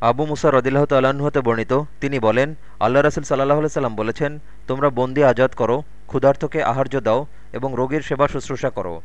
আবু মুসা রদিল্লাহ তাল্লাহতে বর্ণিত, তিনি বলেন, আল্লাহ রাসুল সাল্লাহ সাল্লাম বলেছেন, তোমরা বন্দি আজাদ করো, ক্ষুধার্তকে আহার্য দাও এবং রোগীর সেবা শুশ্রূষা করো।